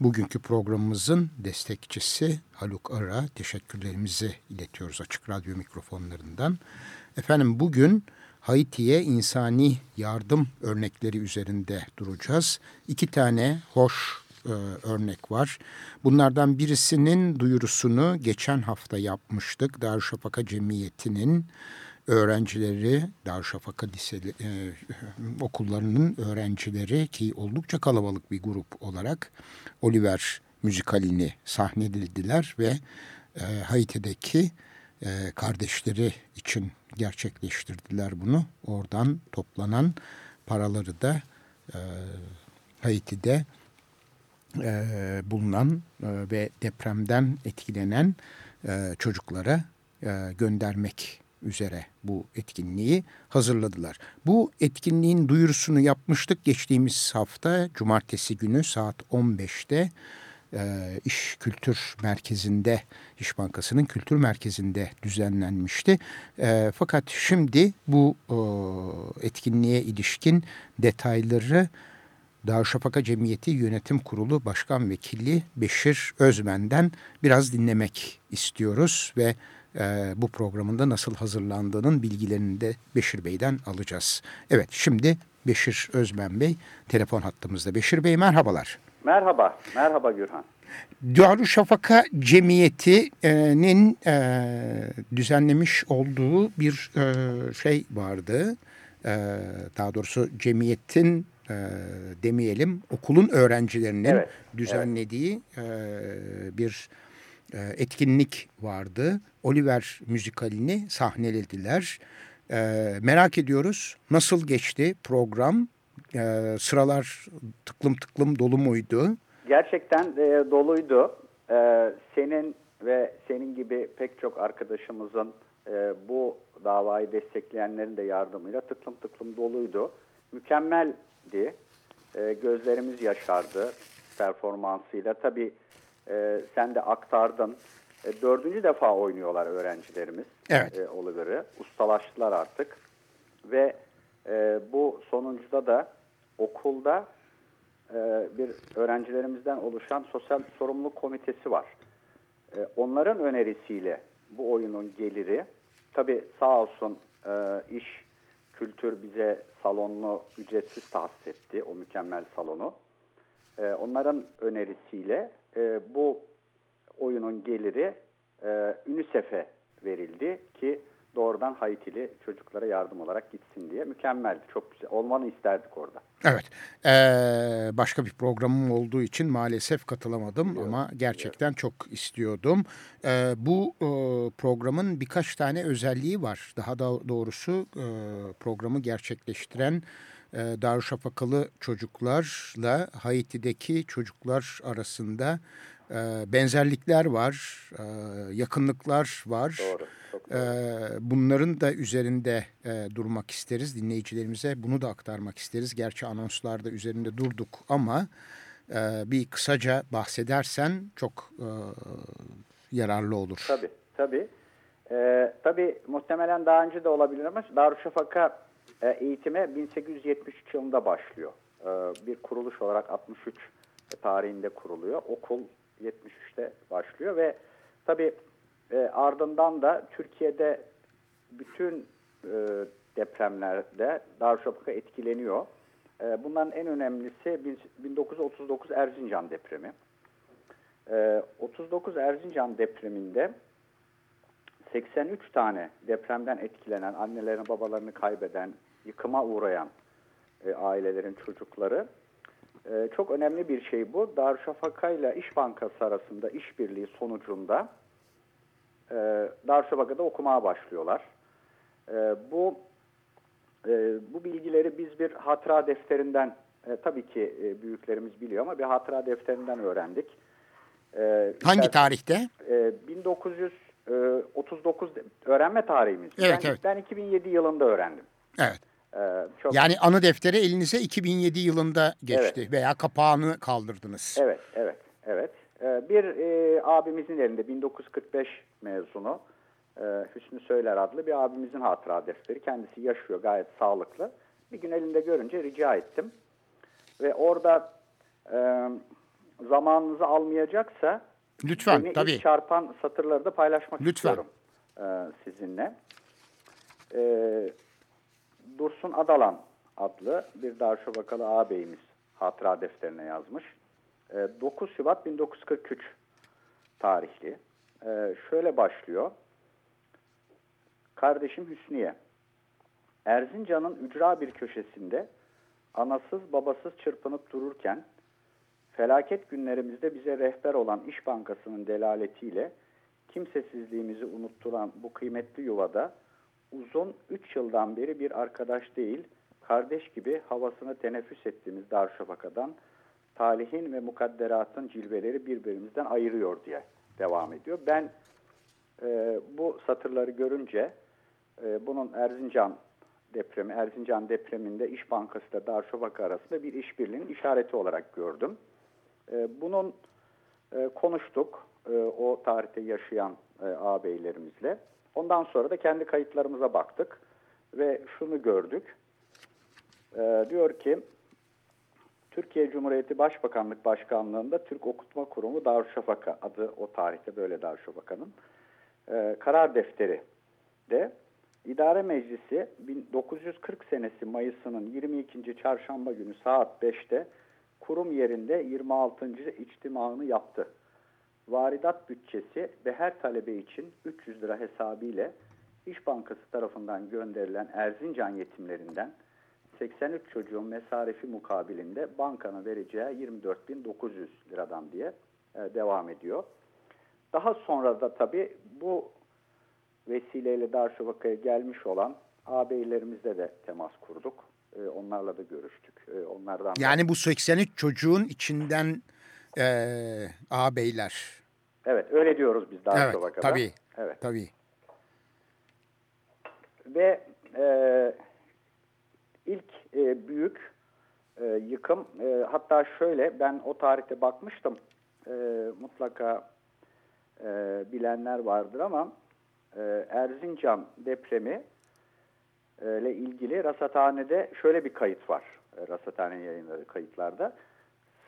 Bugünkü programımızın destekçisi Haluk Ara teşekkürlerimizi iletiyoruz Açık Radyo mikrofonlarından. Efendim bugün Haiti'ye insani yardım örnekleri üzerinde duracağız. İki tane hoş e, örnek var. Bunlardan birisinin duyurusunu geçen hafta yapmıştık. Darüşşafaka Cemiyeti'nin öğrencileri, Darüşşafaka liseli, e, okullarının öğrencileri ki oldukça kalabalık bir grup olarak Oliver müzikalini sahnelediler ve e, Haiti'deki e, kardeşleri için gerçekleştirdiler bunu. Oradan toplanan paraları da e, Haiti'de e, bulunan e, ve depremden etkilenen e, çocuklara e, göndermek üzere bu etkinliği hazırladılar. Bu etkinliğin duyurusunu yapmıştık geçtiğimiz hafta cumartesi günü saat 15'te e, İş Kültür Merkezi'nde, İş Bankası'nın kültür merkezinde düzenlenmişti. E, fakat şimdi bu e, etkinliğe ilişkin detayları Darüşşafaka Cemiyeti Yönetim Kurulu Başkan Vekili Beşir Özmen'den biraz dinlemek istiyoruz ve e, bu programında nasıl hazırlandığının bilgilerini de Beşir Bey'den alacağız. Evet şimdi Beşir Özmen Bey telefon hattımızda. Beşir Bey merhabalar. Merhaba, merhaba Gürhan. Darüşşafaka Cemiyeti'nin e, düzenlemiş olduğu bir e, şey vardı. E, daha doğrusu cemiyetin e, demeyelim okulun öğrencilerinin evet, düzenlediği evet. E, bir e, etkinlik vardı. Oliver müzikalini sahnelediler. E, merak ediyoruz nasıl geçti program? E, sıralar tıklım tıklım dolu muydu? Gerçekten e, doluydu. E, senin ve senin gibi pek çok arkadaşımızın e, bu davayı destekleyenlerin de yardımıyla tıklım tıklım doluydu. Mükemmeldi. E, gözlerimiz yaşardı performansıyla. Tabii e, sen de aktardın. E, dördüncü defa oynuyorlar öğrencilerimiz evet. e, Oliver'ı. Ustalaştılar artık. Ve e, bu sonuncuda da okulda e, bir öğrencilerimizden oluşan sosyal sorumluluk komitesi var. E, onların önerisiyle bu oyunun geliri, tabi sağ olsun e, iş, kültür bize salonunu ücretsiz tahsis etti, o mükemmel salonu. E, onların önerisiyle e, bu oyunun geliri e, UNICEF'e verildi ki doğrudan Haitili çocuklara yardım olarak gitsin diye. Mükemmeldi, çok güzel. Olmanı isterdik orada. Evet, ee, başka bir programım olduğu için maalesef katılamadım Biliyorum. ama gerçekten Biliyorum. çok istiyordum. Ee, bu e, programın birkaç tane özelliği var. Daha da doğrusu e, programı gerçekleştiren e, Darüşşafakalı çocuklarla Haiti'deki çocuklar arasında benzerlikler var, e, yakınlıklar var. Doğru. E, bunların da üzerinde e, durmak isteriz. Dinleyicilerimize bunu da aktarmak isteriz. Gerçi anonslarda üzerinde durduk ama e, bir kısaca bahsedersen çok yararlı olur. Tabii, tabii. Ee, tabii muhtemelen daha önce de olabilir ama Darüşşafaka eğitime 1873 yılında başlıyor. E, bir kuruluş olarak 63 tarihinde kuruluyor. Okul 73'te başlıyor ve tabii e, ardından da Türkiye'de bütün depremlerde Darüşşafaka etkileniyor. bunların en önemlisi 1939 Erzincan depremi. 39 Erzincan depreminde 83 tane depremden etkilenen, annelerini babalarını kaybeden, yıkıma uğrayan e, ailelerin çocukları E, çok önemli bir şey bu. Darüşşafaka ile İş Bankası arasında işbirliği sonucunda e, Darüşşafaka'da okumaya başlıyorlar. E, bu e, bu bilgileri biz bir hatıra defterinden e, tabii ki e, büyüklerimiz biliyor ama bir hatıra defterinden öğrendik. E, Hangi tarihte? E, 1939 öğrenme tarihimiz. Evet, ben, evet. ben 2007 yılında öğrendim. Evet. Ee, çok... Yani anı defteri elinize 2007 yılında geçti Evet. veya kapağını kaldırdınız. Evet, evet, evet. Ee, bir e, abimizin elinde 1945 mezunu e, Hüsnü Söyler adlı bir abimizin hatıra defteri. Kendisi yaşıyor gayet sağlıklı. Bir gün elinde görünce rica ettim. Ve orada e, zamanınızı almayacaksa Lütfen beni tabii. çarpan satırları da paylaşmak Lütfen. istiyorum e, sizinle. E, Dursun Adalan adlı bir Darüşşafakalı ağabeyimiz hatıra defterine yazmış. E, 9 Şubat 1943 tarihli. E, şöyle başlıyor. Kardeşim Hüsniye. Erzincan'ın ücra bir köşesinde anasız babasız çırpınıp dururken felaket günlerimizde bize rehber olan İş Bankası'nın delaletiyle kimsesizliğimizi unutturan bu kıymetli yuvada uzun 3 yıldan beri bir arkadaş değil, kardeş gibi havasını teneffüs ettiğimiz Darüşşafaka'dan talihin ve mukadderatın cilveleri birbirimizden ayırıyor diye devam ediyor. Ben e, bu satırları görünce e, bunun Erzincan depremi, Erzincan depreminde İş Bankası ile Darüşşafaka arasında bir işbirliğinin işareti olarak gördüm. E, bunun e, konuştuk e, o tarihte yaşayan e, ağabeylerimizle. Ondan sonra da kendi kayıtlarımıza baktık ve şunu gördük. E, diyor ki Türkiye Cumhuriyeti Başbakanlık Başkanlığı'nda Türk Okutma Kurumu Darüşşafaka adı o tarihte böyle Darüşşafaka'nın e, karar defteri de İdare Meclisi 1940 senesi Mayıs'ının 22. çarşamba günü saat 5'te kurum yerinde 26. içtimaını yaptı. Varidat bütçesi ve her talebe için 300 lira hesabıyla İş Bankası tarafından gönderilen Erzincan yetimlerinden 83 çocuğun mesarefi mukabilinde bankanın vereceği 24.900 liradan diye e, devam ediyor. Daha sonra da tabii bu vesileyle Darüşşafaka'ya gelmiş olan ağabeylerimizle de temas kurduk. E, onlarla da görüştük. E, onlardan da- Yani bu 83 çocuğun içinden e, ağabeyler. Evet öyle diyoruz biz Evet Darüşşafaka'da. tabii. Evet. Tabii. Ve e, ilk e, büyük e, yıkım e, hatta şöyle ben o tarihte bakmıştım e, mutlaka e, bilenler vardır ama e, Erzincan depremi ile ilgili rasathanede şöyle bir kayıt var. E, rasathanenin yayınladığı kayıtlarda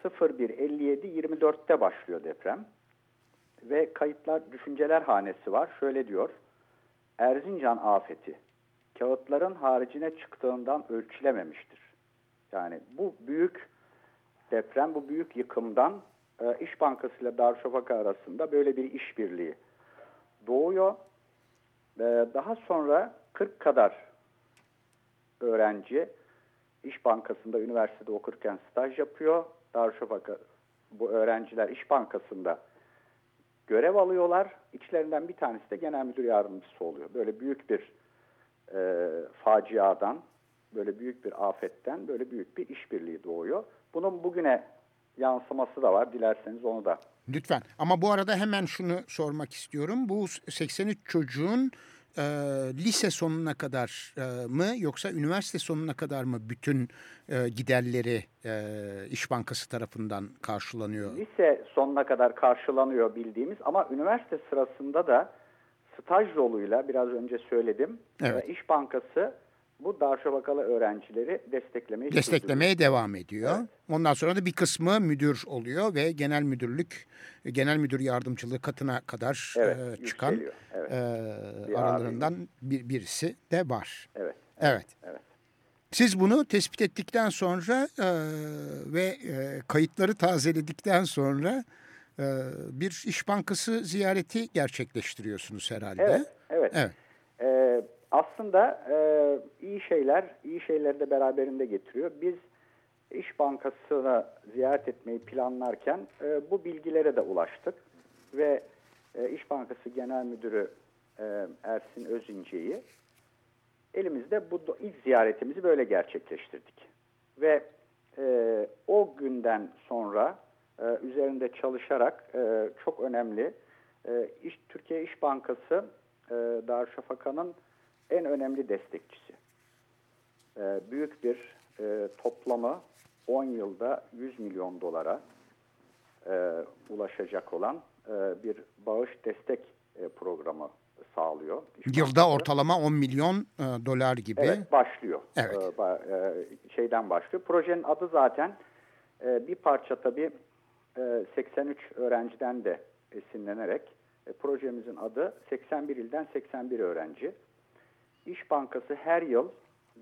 01.57.24'te başlıyor deprem ve kayıtlar düşünceler hanesi var. Şöyle diyor. Erzincan afeti kağıtların haricine çıktığından ölçülememiştir. Yani bu büyük deprem, bu büyük yıkımdan e, İş Bankası ile Darüşşafaka arasında böyle bir işbirliği doğuyor. E, daha sonra 40 kadar öğrenci İş Bankası'nda üniversitede okurken staj yapıyor. Darüşşafaka bu öğrenciler İş Bankası'nda görev alıyorlar. İçlerinden bir tanesi de genel müdür yardımcısı oluyor. Böyle büyük bir e, faciadan, böyle büyük bir afetten böyle büyük bir işbirliği doğuyor. Bunun bugüne yansıması da var. Dilerseniz onu da. Lütfen. Ama bu arada hemen şunu sormak istiyorum. Bu 83 çocuğun e, lise sonuna kadar e, mı yoksa üniversite sonuna kadar mı bütün e, giderleri e, İş Bankası tarafından karşılanıyor? Lise sonuna kadar karşılanıyor bildiğimiz ama üniversite sırasında da staj yoluyla biraz önce söyledim. Evet. e, İş Bankası bu Darüşşafakalı öğrencileri desteklemeye Desteklemeye devam ediyor. Evet. Ondan sonra da bir kısmı müdür oluyor ve genel müdürlük, genel müdür yardımcılığı katına kadar Evet, e, çıkan yükseliyor. Evet. e, Bir aralarından bir, birisi de var. Evet. Evet. Evet. Siz bunu tespit ettikten sonra e, ve e, kayıtları tazeledikten sonra e, bir iş bankası ziyareti gerçekleştiriyorsunuz herhalde. Evet. Evet. Evet. Aslında e, iyi şeyler, iyi şeyleri de beraberinde getiriyor. Biz İş Bankası'na ziyaret etmeyi planlarken e, bu bilgilere de ulaştık. Ve e, İş Bankası Genel Müdürü e, Ersin Özince'yi elimizde bu ilk ziyaretimizi böyle gerçekleştirdik. Ve e, o günden sonra e, üzerinde çalışarak e, çok önemli e, İş, Türkiye İş Bankası e, Darüşşafaka'nın en önemli destekçisi. E, büyük bir e, toplamı 10 yılda 100 milyon dolara e, ulaşacak olan e, bir bağış destek e, programı sağlıyor. İş Yılda ortalama 10 milyon e, dolar gibi. Evet başlıyor. Evet. E, e, şeyden başlıyor. Projenin adı zaten e, bir parça tabii e, 83 öğrenciden de esinlenerek e, projemizin adı 81 ilden 81 öğrenci. İş Bankası her yıl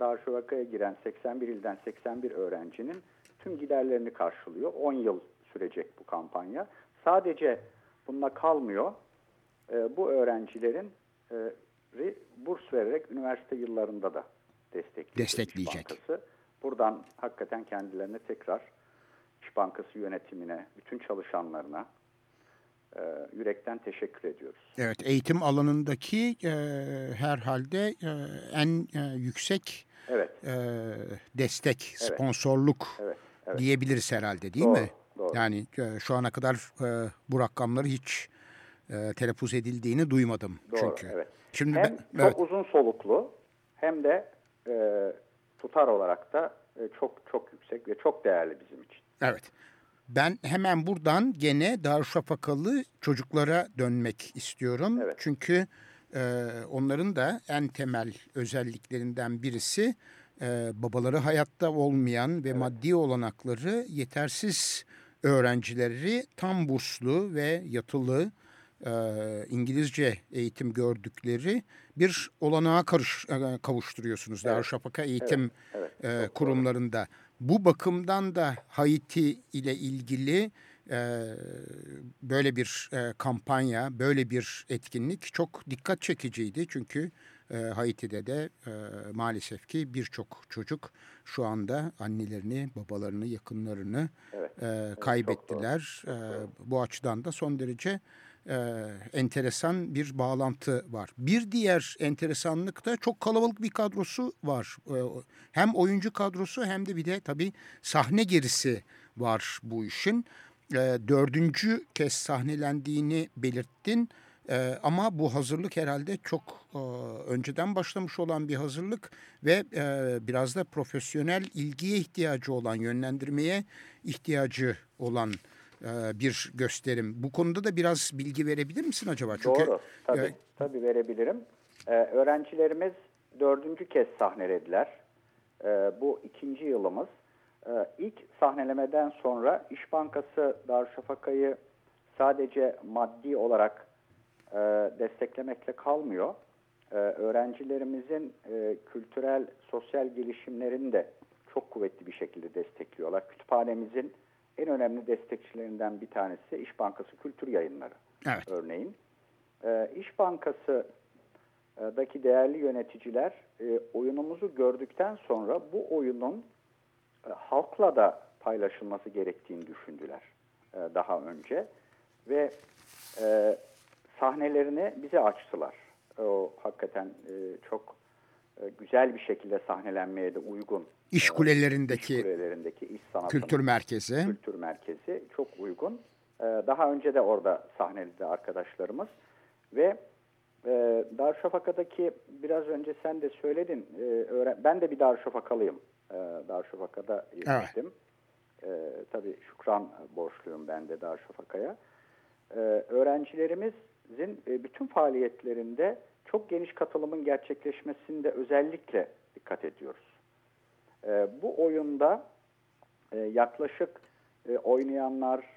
Darüşşafaka'ya giren 81 ilden 81 öğrencinin tüm giderlerini karşılıyor. 10 yıl sürecek bu kampanya. Sadece bununla kalmıyor. E, bu öğrencilerin e, burs vererek üniversite yıllarında da destekleyecek. Destekleyecek. Bankası. Buradan hakikaten kendilerine tekrar İş Bankası yönetimine, bütün çalışanlarına e, yürekten teşekkür ediyoruz. Evet, eğitim alanındaki e, herhalde e, en e, yüksek evet. e, destek, evet. sponsorluk evet. Evet. diyebiliriz herhalde değil doğru, mi? Doğru. Yani e, şu ana kadar e, bu rakamları hiç e, telaffuz edildiğini duymadım doğru, çünkü. Evet. Şimdi hem ben, çok evet. uzun soluklu hem de e, tutar olarak da e, çok çok yüksek ve çok değerli bizim için. Evet. Ben hemen buradan gene Darüşşafakalı çocuklara dönmek istiyorum. Evet. Çünkü e, onların da en temel özelliklerinden birisi e, babaları hayatta olmayan ve evet. maddi olanakları yetersiz öğrencileri tam burslu ve yatılı e, İngilizce eğitim gördükleri bir olanağa karış, e, kavuşturuyorsunuz evet. Darüşşafaka eğitim evet. Evet. E, kurumlarında. Doğru. Bu bakımdan da Haiti ile ilgili e, böyle bir e, kampanya, böyle bir etkinlik çok dikkat çekiciydi. Çünkü e, Haiti'de de e, maalesef ki birçok çocuk şu anda annelerini, babalarını, yakınlarını evet, e, kaybettiler. Doğru. E, bu açıdan da son derece e, enteresan bir bağlantı var. Bir diğer enteresanlık da çok kalabalık bir kadrosu var. E, hem oyuncu kadrosu hem de bir de tabii sahne gerisi var bu işin. E, dördüncü kez sahnelendiğini belirttin. Ee, ama bu hazırlık herhalde çok e, önceden başlamış olan bir hazırlık ve e, biraz da profesyonel ilgiye ihtiyacı olan, yönlendirmeye ihtiyacı olan e, bir gösterim. Bu konuda da biraz bilgi verebilir misin acaba? Çünkü, Doğru, tabii, e, tabii verebilirim. Ee, öğrencilerimiz dördüncü kez sahnelediler. Ee, bu ikinci yılımız. Ee, ilk sahnelemeden sonra İş Bankası Darüşşafaka'yı sadece maddi olarak e, desteklemekle kalmıyor. E, öğrencilerimizin e, kültürel, sosyal gelişimlerini de çok kuvvetli bir şekilde destekliyorlar. Kütüphanemizin en önemli destekçilerinden bir tanesi İş Bankası Kültür Yayınları evet. örneğin. E, İş Bankası'daki değerli yöneticiler e, oyunumuzu gördükten sonra bu oyunun e, halkla da paylaşılması gerektiğini düşündüler e, daha önce. Ve e, sahnelerini bize açtılar. O hakikaten e, çok güzel bir şekilde sahnelenmeye de uygun. İş kulelerindeki, iş kulelerindeki iş kültür merkezi. Kültür merkezi çok uygun. E, daha önce de orada sahneledi arkadaşlarımız ve e, Darüşşafaka'daki biraz önce sen de söyledin. E, ben de bir Darüşşafakalıyım. E, Darüşşafaka'da yetiştim. Evet. E, tabii şükran borçluyum ben de Darüşşafaka'ya. E, öğrencilerimiz Zin e, bütün faaliyetlerinde çok geniş katılımın gerçekleşmesinde özellikle dikkat ediyoruz. E, bu oyunda e, yaklaşık oynayanlar,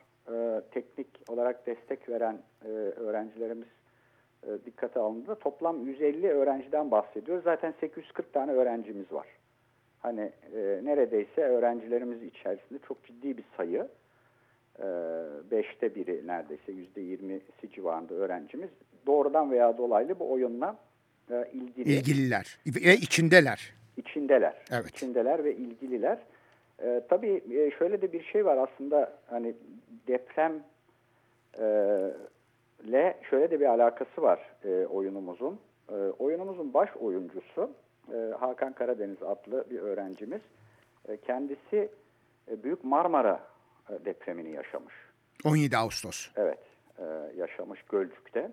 teknik olarak destek veren öğrencilerimiz dikkate alındığında toplam 150 öğrenciden bahsediyoruz. Zaten 840 tane öğrencimiz var. Hani neredeyse öğrencilerimiz içerisinde çok ciddi bir sayı. E, beşte biri neredeyse yüzde yirmisi civarında öğrencimiz doğrudan veya dolaylı bu oyunla e, ilgili. İlgililer ve içindeler. İçindeler. Evet. İçindeler ve ilgililer. E, tabii şöyle de bir şey var aslında hani deprem e, le şöyle de bir alakası var e, oyunumuzun. E, oyunumuzun baş oyuncusu e, Hakan Karadeniz adlı bir öğrencimiz. E, kendisi e, Büyük Marmara depremini yaşamış. 17 Ağustos. Evet, e, yaşamış Gölcük'te.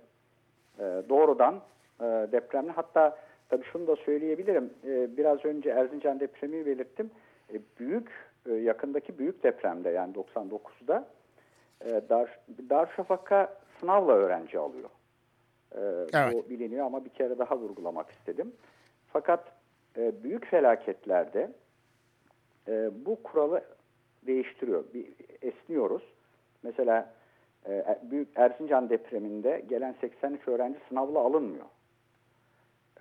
E, doğrudan e, depremle hatta tabii şunu da söyleyebilirim. E, biraz önce Erzincan depremi belirttim. E, büyük e, yakındaki büyük depremde yani 99'da e, Dar, Darüşşafaka sınavla öğrenci alıyor. E, evet. Bu biliniyor ama bir kere daha vurgulamak istedim. Fakat e, büyük felaketlerde e, bu kuralı değiştiriyor. Bir, esniyoruz. Mesela e, büyük Erzincan depreminde gelen 83 öğrenci sınavla alınmıyor.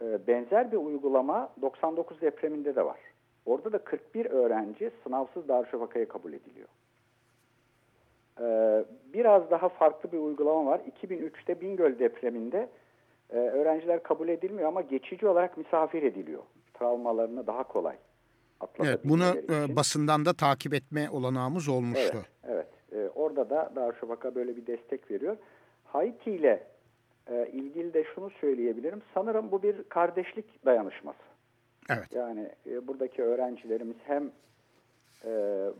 E, benzer bir uygulama 99 depreminde de var. Orada da 41 öğrenci sınavsız Darüşşafaka'ya kabul ediliyor. Biraz daha farklı bir uygulama var. 2003'te Bingöl depreminde e, öğrenciler kabul edilmiyor ama geçici olarak misafir ediliyor. Travmalarını daha kolay Evet, bunu e, basından da takip etme olanağımız olmuştu. Evet, evet. E, orada da Darüşşafaka böyle bir destek veriyor. Haiti ile e, ilgili de şunu söyleyebilirim. Sanırım bu bir kardeşlik dayanışması. Evet. Yani e, buradaki öğrencilerimiz hem e,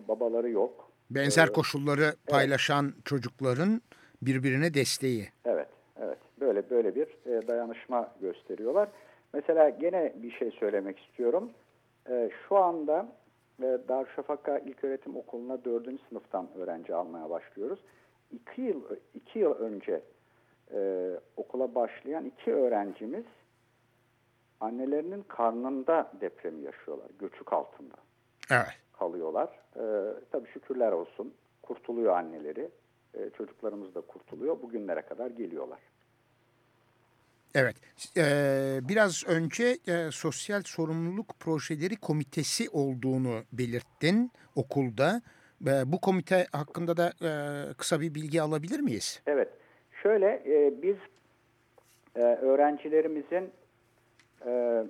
babaları yok. Benzer e, koşulları paylaşan evet. çocukların birbirine desteği. Evet, evet. Böyle böyle bir e, dayanışma gösteriyorlar. Mesela gene bir şey söylemek istiyorum. E, şu anda e, Darüşşafaka İlköğretim Okulu'na dördüncü sınıftan öğrenci almaya başlıyoruz. İki yıl, iki yıl önce e, okula başlayan iki öğrencimiz annelerinin karnında depremi yaşıyorlar. Göçük altında evet. kalıyorlar. Ee, tabii şükürler olsun kurtuluyor anneleri. Ee, çocuklarımız da kurtuluyor. Bugünlere kadar geliyorlar. Evet, ee, biraz önce e, sosyal sorumluluk projeleri komitesi olduğunu belirttin okulda. E, bu komite hakkında da e, kısa bir bilgi alabilir miyiz? Evet, şöyle e, biz e, öğrencilerimizin e,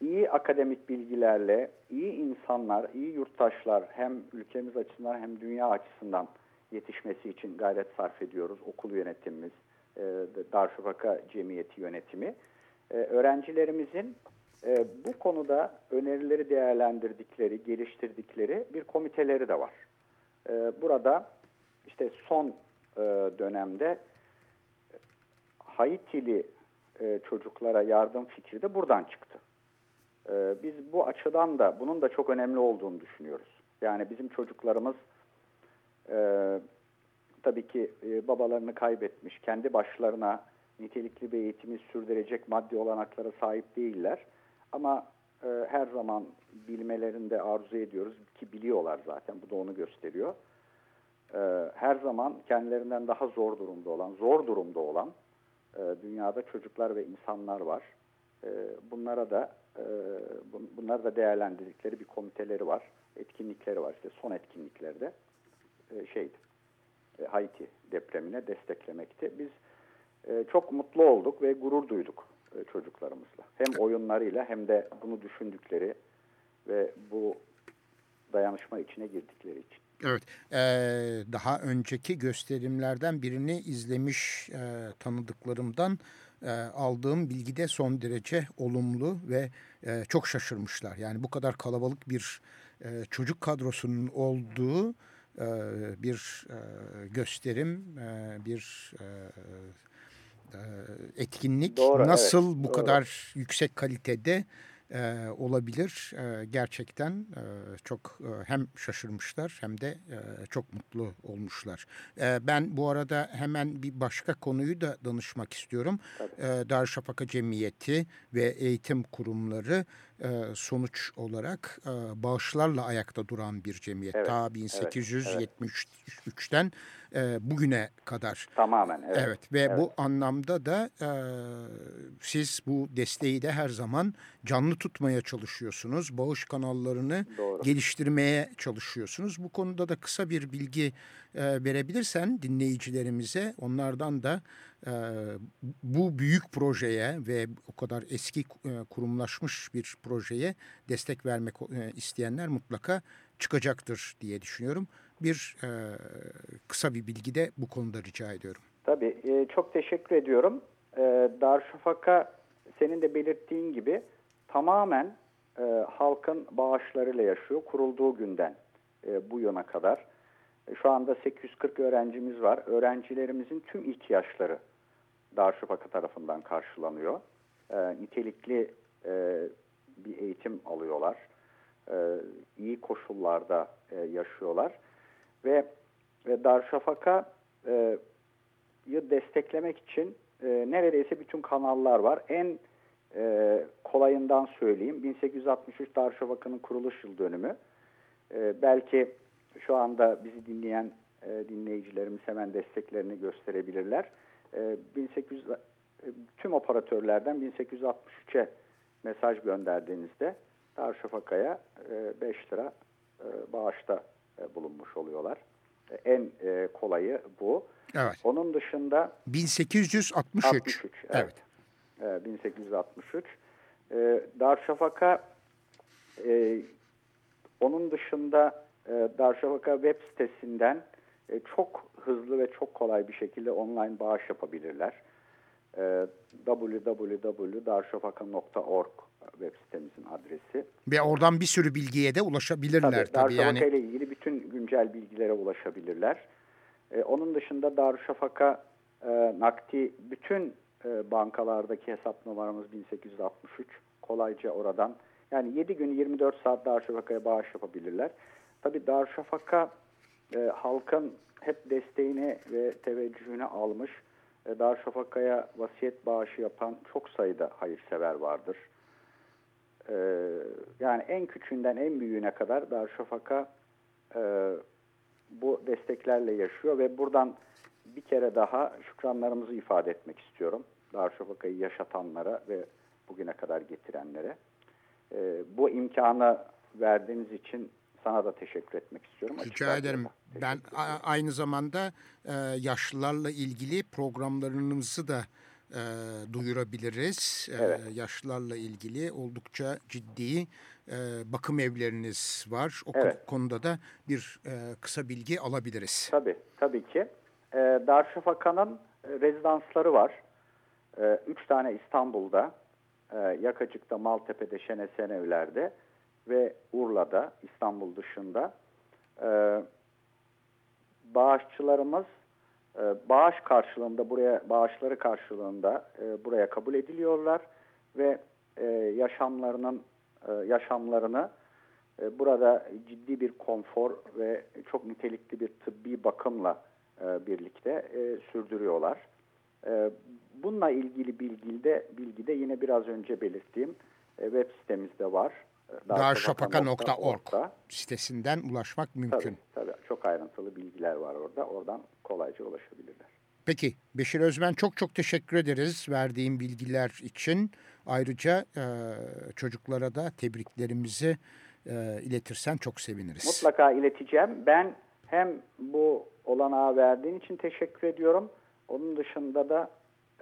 iyi akademik bilgilerle, iyi insanlar, iyi yurttaşlar hem ülkemiz açısından hem dünya açısından yetişmesi için gayret sarf ediyoruz. Okul yönetimimiz, e, Darüşşafaka Cemiyeti yönetimi. E, öğrencilerimizin e, bu konuda önerileri değerlendirdikleri, geliştirdikleri bir komiteleri de var. E, burada işte son dönemde Haitili çocuklara yardım fikri de buradan çıktı. Biz bu açıdan da bunun da çok önemli olduğunu düşünüyoruz. Yani bizim çocuklarımız tabii ki e, babalarını kaybetmiş, kendi başlarına nitelikli bir eğitimi sürdürecek maddi olanaklara sahip değiller. Ama e, her zaman bilmelerinde arzu ediyoruz ki biliyorlar zaten bu da onu gösteriyor. E, her zaman kendilerinden daha zor durumda olan, zor durumda olan e, dünyada çocuklar ve insanlar var. E, bunlara da e, bunlar da değerlendirdikleri bir komiteleri var, etkinlikleri var. İşte son etkinliklerde e, şeydi, Haiti depremine desteklemekti. Biz e, çok mutlu olduk ve gurur duyduk e, çocuklarımızla. Hem oyunlarıyla hem de bunu düşündükleri ve bu dayanışma içine girdikleri için. Evet, e, daha önceki gösterimlerden birini izlemiş e, tanıdıklarımdan e, aldığım bilgi de son derece olumlu ve e, çok şaşırmışlar. Yani bu kadar kalabalık bir e, çocuk kadrosunun olduğu e, bir gösterim, bir etkinlik Doğru, nasıl evet, bu doğru. kadar yüksek kalitede e, olabilir. E, gerçekten e, çok e, hem şaşırmışlar hem de e, çok mutlu olmuşlar. E, ben bu arada hemen bir başka konuyu da danışmak istiyorum. E, Darüşşafaka Cemiyeti ve eğitim kurumları sonuç olarak e, bağışlarla ayakta duran bir cemiyet. Evet, Ta 1873'ten evet, e, bugüne kadar. Tamamen evet. Evet ve evet. bu anlamda da e, siz bu desteği de her zaman canlı tutmaya çalışıyorsunuz. Bağış kanallarını Doğru. geliştirmeye çalışıyorsunuz. Bu konuda da kısa bir bilgi e, verebilirsen dinleyicilerimize onlardan da e, bu büyük projeye ve o kadar eski e, kurumlaşmış bir projeye destek vermek isteyenler mutlaka çıkacaktır diye düşünüyorum. Bir kısa bir bilgi de bu konuda rica ediyorum. Tabii çok teşekkür ediyorum. E, Darüşşafaka senin de belirttiğin gibi tamamen halkın bağışlarıyla yaşıyor kurulduğu günden bu yana kadar. Şu anda 840 öğrencimiz var. Öğrencilerimizin tüm ihtiyaçları Darüşşafaka tarafından karşılanıyor. E, nitelikli e, bir eğitim alıyorlar. E, iyi koşullarda e, yaşıyorlar. Ve e, Darüşşafaka e, desteklemek için e, neredeyse bütün kanallar var. En e, kolayından söyleyeyim. 1863 Darüşşafaka'nın kuruluş yıl dönümü. E, belki şu anda bizi dinleyen e, dinleyicilerimiz hemen desteklerini gösterebilirler. E, 1800 e, tüm operatörlerden 1863'e mesaj gönderdiğinizde Darüşşafaka'ya e, 5 lira e, bağışta e, bulunmuş oluyorlar. E, en e, kolayı bu. Evet. Onun dışında 1863. 63, evet. evet. 1863. E, Darüşşafaka e, onun dışında e, Darüşşafaka web sitesinden e, çok hızlı ve çok kolay bir şekilde online bağış yapabilirler. E, www.darüşşafaka.org web sitemizin adresi. Ve oradan bir sürü bilgiye de ulaşabilirler tabii. tabii yani. ile ilgili bütün güncel bilgilere ulaşabilirler. E, onun dışında Darüşşafaka e, nakti bütün e, bankalardaki hesap numaramız 1863. Kolayca oradan yani 7 gün 24 saat Darüşşafaka'ya bağış yapabilirler. Tabi Darüşşafaka e, halkın hep desteğini ve teveccühünü almış. E, Darüşşafaka'ya vasiyet bağışı yapan çok sayıda hayırsever vardır. E, yani en küçüğünden en büyüğüne kadar Darüşşafaka e, bu desteklerle yaşıyor ve buradan bir kere daha şükranlarımızı ifade etmek istiyorum. Darüşşafaka'yı yaşatanlara ve bugüne kadar getirenlere. E, bu imkanı verdiğiniz için sana da teşekkür etmek istiyorum. Rica ederim. Ben aynı zamanda e, yaşlılarla ilgili programlarımızı da e, duyurabiliriz. E, evet. E, yaşlılarla ilgili oldukça ciddi e, bakım evleriniz var. O evet. konuda da bir e, kısa bilgi alabiliriz. Tabii, tabii ki. E, Darüşşafaka'nın e, rezidansları var. E, üç tane İstanbul'da, e, Yakacık'ta, Maltepe'de, Şenesen evlerde ve Urla'da, İstanbul dışında. E, bağışçılarımız e, bağış karşılığında buraya bağışları karşılığında e, buraya kabul ediliyorlar ve e, yaşamlarının e, yaşamlarını e, burada ciddi bir konfor ve çok nitelikli bir tıbbi bakımla e, birlikte e, sürdürüyorlar. E, bununla ilgili bilgi de, bilgi de yine biraz önce belirttiğim e, web sitemizde var. Darüşşafaka.org sitesinden ulaşmak mümkün. Tabii, tabii çok ayrıntılı bilgiler var orada. Oradan kolayca ulaşabilirler. Peki Beşir Özmen çok çok teşekkür ederiz verdiğim bilgiler için. Ayrıca e, çocuklara da tebriklerimizi e, iletirsen çok seviniriz. Mutlaka ileteceğim. Ben hem bu olanağı verdiğin için teşekkür ediyorum. Onun dışında da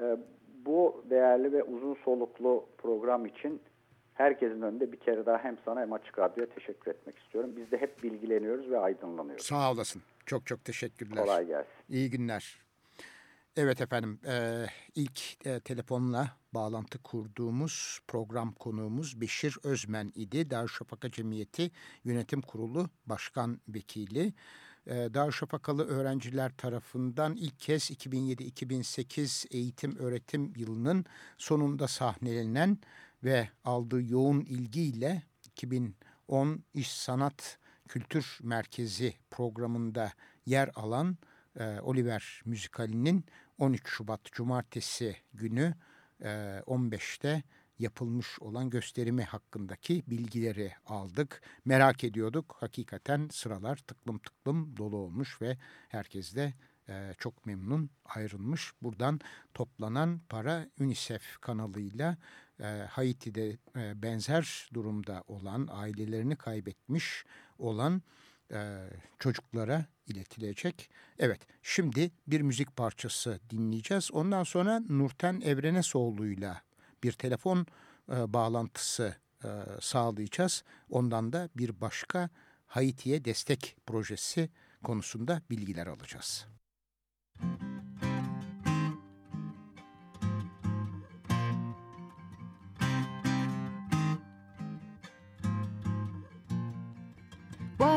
e, bu değerli ve uzun soluklu program için herkesin önünde bir kere daha hem sana hem Açık Radyo'ya teşekkür etmek istiyorum. Biz de hep bilgileniyoruz ve aydınlanıyoruz. Sağ olasın. Çok çok teşekkürler. Kolay gelsin. İyi günler. Evet efendim e, ilk e, telefonla bağlantı kurduğumuz program konuğumuz Beşir Özmen idi. Darüşşafaka Cemiyeti Yönetim Kurulu Başkan Vekili. E, Darüşşafakalı öğrenciler tarafından ilk kez 2007-2008 eğitim öğretim yılının sonunda sahnelenen ve aldığı yoğun ilgiyle 2010 İş Sanat Kültür Merkezi programında yer alan e, Oliver müzikalinin 13 Şubat Cumartesi günü e, 15'te yapılmış olan gösterimi hakkındaki bilgileri aldık. Merak ediyorduk. Hakikaten sıralar tıklım tıklım dolu olmuş ve herkes de e, çok memnun ayrılmış. Buradan toplanan para UNICEF kanalıyla e, Haiti'de e, benzer durumda olan, ailelerini kaybetmiş olan e, çocuklara iletilecek. Evet, şimdi bir müzik parçası dinleyeceğiz. Ondan sonra Nurten Evrenesoğlu'yla bir telefon e, bağlantısı e, sağlayacağız. Ondan da bir başka Haiti'ye destek projesi konusunda bilgiler alacağız.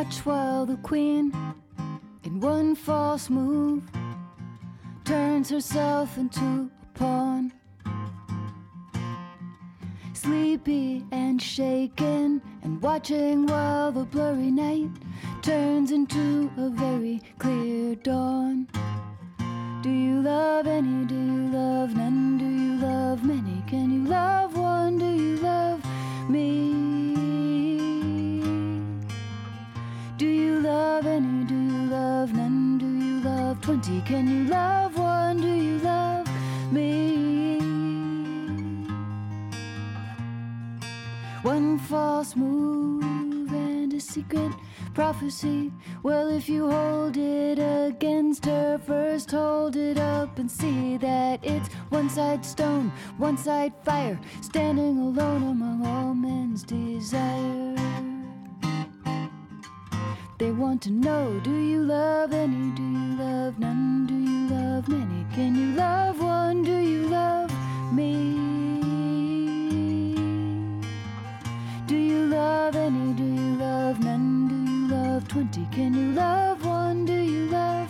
While the queen, in one false move, turns herself into a pawn. Sleepy and shaken, and watching while the blurry night turns into a very clear prophecy. Well, if you hold it against her, first hold it up and see that it's one side stone, one side fire, standing alone among all men's desire. They want to know do you love any? Do you love none? Do you love many? Can you love twenty? Can you love one? Do you love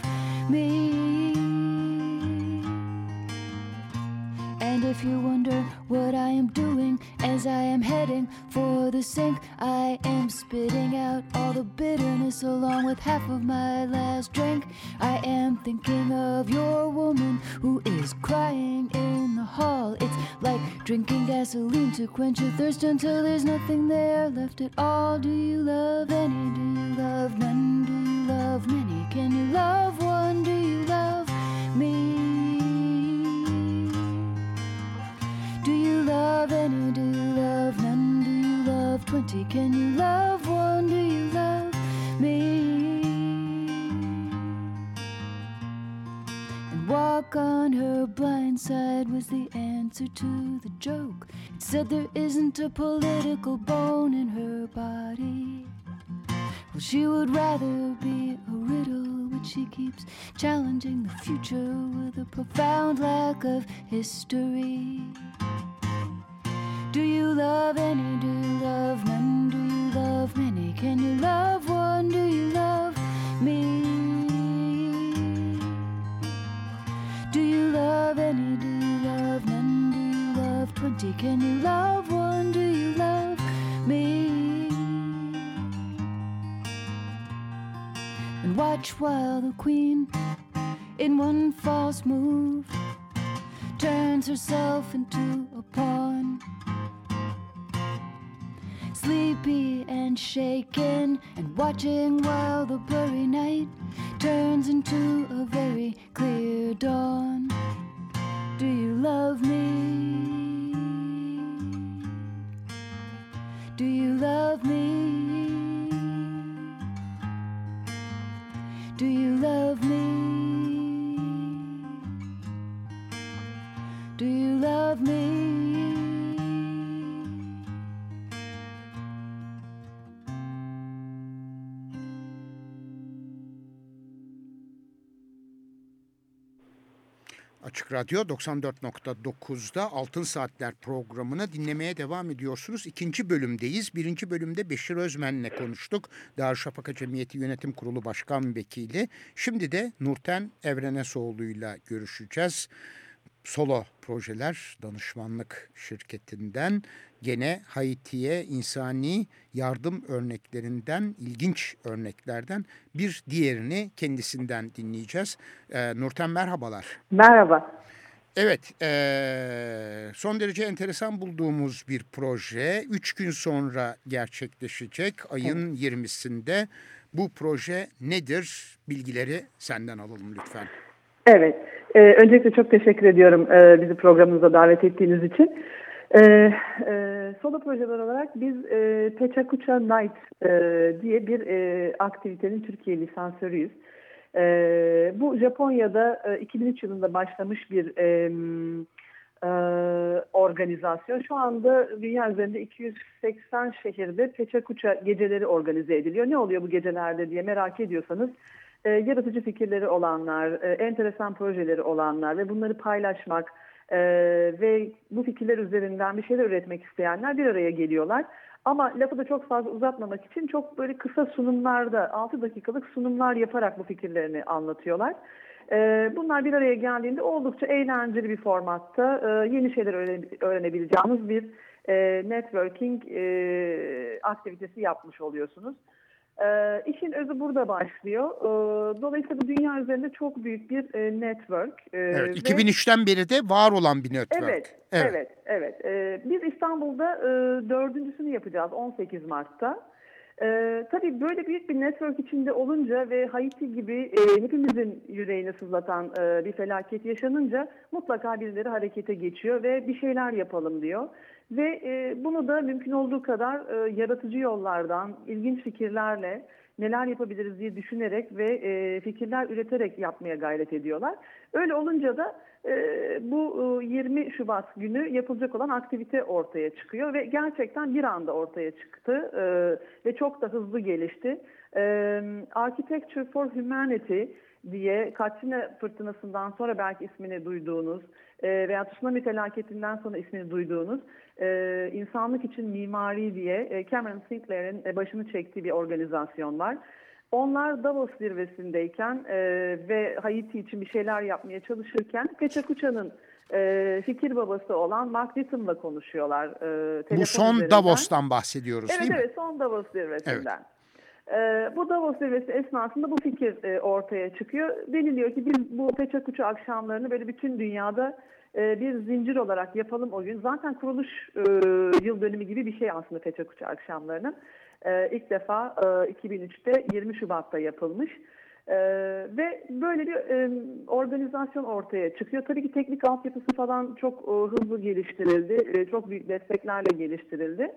me? And if you wonder what I am doing as I am heading for the sink, I am spitting out all the bitterness along with half of my last drink. I am thinking of your woman who is crying in the hall. It's like drinking gasoline to quench your thirst until there's nothing there left at all. Do you love any? Do you love none? Do you love many? Can you love one? Do you love me? Do you love any? Do twenty? Can you love one? Do you love me? And walk on her blind side was the answer to the joke. It said there isn't a political bone in her body. Well, she would rather be a riddle, which she keeps challenging the future with a profound lack of history. Do you love any? Do you love none? Do you love many? Can you love one? Do you love me? Do you love any? Do you love none? Do you love twenty? Can you love one? Do you love me? And watch while the queen, in one false move, turns herself into pawn. Sleepy and shaken, and watching while the blurry night turns into a very clear dawn. Do you love me? Do you love me? Do you love me? Love me? Açık Radyo 94.9'da Altın Saatler programını dinlemeye devam ediyorsunuz. İkinci bölümdeyiz. Birinci bölümde Beşir Özmen'le konuştuk. Darüşşafaka Cemiyeti Yönetim Kurulu Başkan Vekili. Şimdi de Nurten Evrenesoğlu'yla görüşeceğiz. Solo Projeler Danışmanlık Şirketi'nden gene Haiti'ye insani yardım örneklerinden, ilginç örneklerden bir diğerini kendisinden dinleyeceğiz. Ee, Nurten merhabalar. Merhaba. Evet, e, son derece enteresan bulduğumuz bir proje. Üç gün sonra gerçekleşecek ayın 20'sinde. Bu proje nedir? Bilgileri senden alalım lütfen. Evet, e, öncelikle çok teşekkür ediyorum e, bizi programınıza davet ettiğiniz için. E, e, solo projeler olarak biz e, Peçakuça Night e, diye bir e, aktivitenin Türkiye lisansörüyüz. E, bu Japonya'da e, 2003 yılında başlamış bir e, e, organizasyon. Şu anda dünya üzerinde 280 şehirde Peçakuça geceleri organize ediliyor. Ne oluyor bu gecelerde diye merak ediyorsanız e, yaratıcı fikirleri olanlar, e, enteresan projeleri olanlar ve bunları paylaşmak e, ve bu fikirler üzerinden bir şeyler üretmek isteyenler bir araya geliyorlar. Ama lafı da çok fazla uzatmamak için çok böyle kısa sunumlarda 6 dakikalık sunumlar yaparak bu fikirlerini anlatıyorlar. Ee, bunlar bir araya geldiğinde oldukça eğlenceli bir formatta e, yeni şeyler öğrenebileceğiniz bir e, networking e, aktivitesi yapmış oluyorsunuz. E, işin özü burada başlıyor. dolayısıyla bu dünya üzerinde çok büyük bir network. evet, 2003'ten beri de var olan bir network. Evet, evet, evet. evet. biz İstanbul'da dördüncüsünü yapacağız 18 Mart'ta. Ee, tabii böyle büyük bir network içinde olunca ve Haiti gibi e, hepimizin yüreğini sızlatan e, bir felaket yaşanınca mutlaka birileri harekete geçiyor ve bir şeyler yapalım diyor. Ve e, bunu da mümkün olduğu kadar e, yaratıcı yollardan, ilginç fikirlerle neler yapabiliriz diye düşünerek ve e, fikirler üreterek yapmaya gayret ediyorlar. Öyle olunca da e, bu e, 20 Şubat günü yapılacak olan aktivite ortaya çıkıyor ve gerçekten bir anda ortaya çıktı e, ve çok da hızlı gelişti. E, Architecture for Humanity diye Katrina fırtınasından sonra belki ismini duyduğunuz e, veya tsunami felaketinden sonra ismini duyduğunuz e, insanlık için mimari diye e, Cameron Sinclair'in e, başını çektiği bir organizasyon var. Onlar Davos zirvesindeyken e, ve Haiti için bir şeyler yapmaya çalışırken Peçakuça'nın e, fikir babası olan Mark Whittam'la konuşuyorlar. E, Bu son üzerinden. Davos'tan bahsediyoruz evet, değil evet, mi? Evet, son Davos zirvesinden. Evet. E, bu Davos zirvesi esnasında bu fikir e, ortaya çıkıyor. Deniliyor ki biz bu Peçakuça akşamlarını böyle bütün dünyada e, bir zincir olarak yapalım o gün. Zaten kuruluş e, yıl dönümü gibi bir şey aslında Peçakuça akşamlarının. E, ilk defa e, 2003'te 20 Şubat'ta yapılmış. Ee, ve böyle bir e, organizasyon ortaya çıkıyor. Tabii ki teknik altyapısı falan çok e, hızlı geliştirildi. E, çok büyük desteklerle geliştirildi.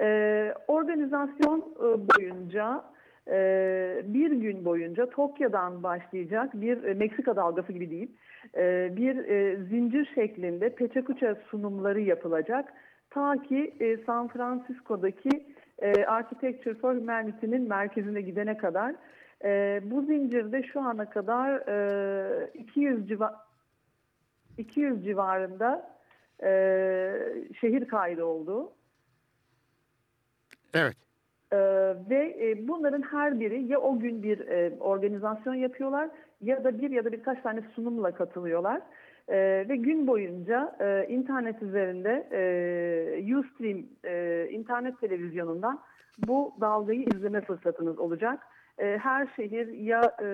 E, organizasyon boyunca e, bir gün boyunca Tokyo'dan başlayacak bir e, Meksika dalgası gibi değil e, bir e, zincir şeklinde peçakuça sunumları yapılacak. Ta ki e, San Francisco'daki e, Architecture for Humanity'nin merkezine gidene kadar e, bu zincirde şu ana kadar e, 200 civa 200 civarında e, şehir kaydı oldu. Evet. Ee, ve e, bunların her biri ya o gün bir e, organizasyon yapıyorlar ya da bir ya da birkaç tane sunumla katılıyorlar. E, ve gün boyunca e, internet üzerinde e, Ustream e, internet televizyonundan bu dalgayı izleme fırsatınız olacak. E, her şehir ya e,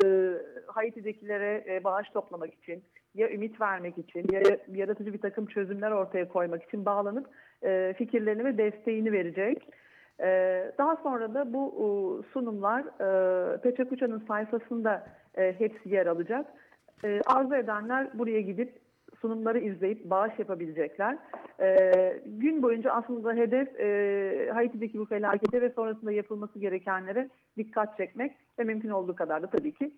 Haiti'dekilere e, bağış toplamak için ya ümit vermek için ya yaratıcı bir takım çözümler ortaya koymak için bağlanıp e, fikirlerini ve desteğini verecek. Ee, daha sonra da bu sunumlar e, Peçakuça'nın sayfasında e, hepsi yer alacak. E, arzu edenler buraya gidip sunumları izleyip bağış yapabilecekler. gün boyunca aslında hedef Haiti'deki bu felakete ve sonrasında yapılması gerekenlere dikkat çekmek ve mümkün olduğu kadar da tabii ki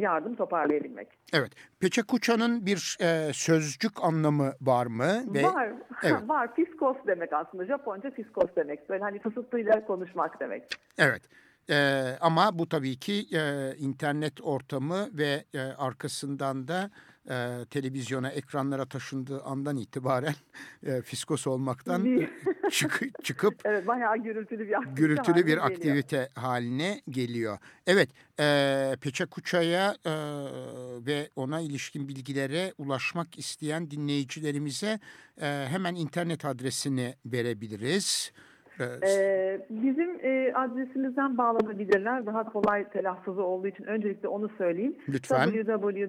yardım toparlayabilmek. Evet. Peçakuça'nın bir e, sözcük anlamı var mı? Ve... Var. Evet. var. Fiskos demek aslında. Japonca fiskos demek. Böyle hani fısıltıyla konuşmak demek. Evet. Ee, ama bu tabii ki e, internet ortamı ve e, arkasından da e, televizyona, ekranlara taşındığı andan itibaren e, fiskos olmaktan çık, çıkıp evet, bayağı gürültülü bir aktivite, gürültülü bir aktivite geliyor. haline geliyor. Evet, e, Peçakuça'ya e, ve ona ilişkin bilgilere ulaşmak isteyen dinleyicilerimize e, hemen internet adresini verebiliriz. Ee, bizim e, adresimizden bağlanabilirler. Daha kolay telaffuzu olduğu için öncelikle onu söyleyeyim. Lütfen. www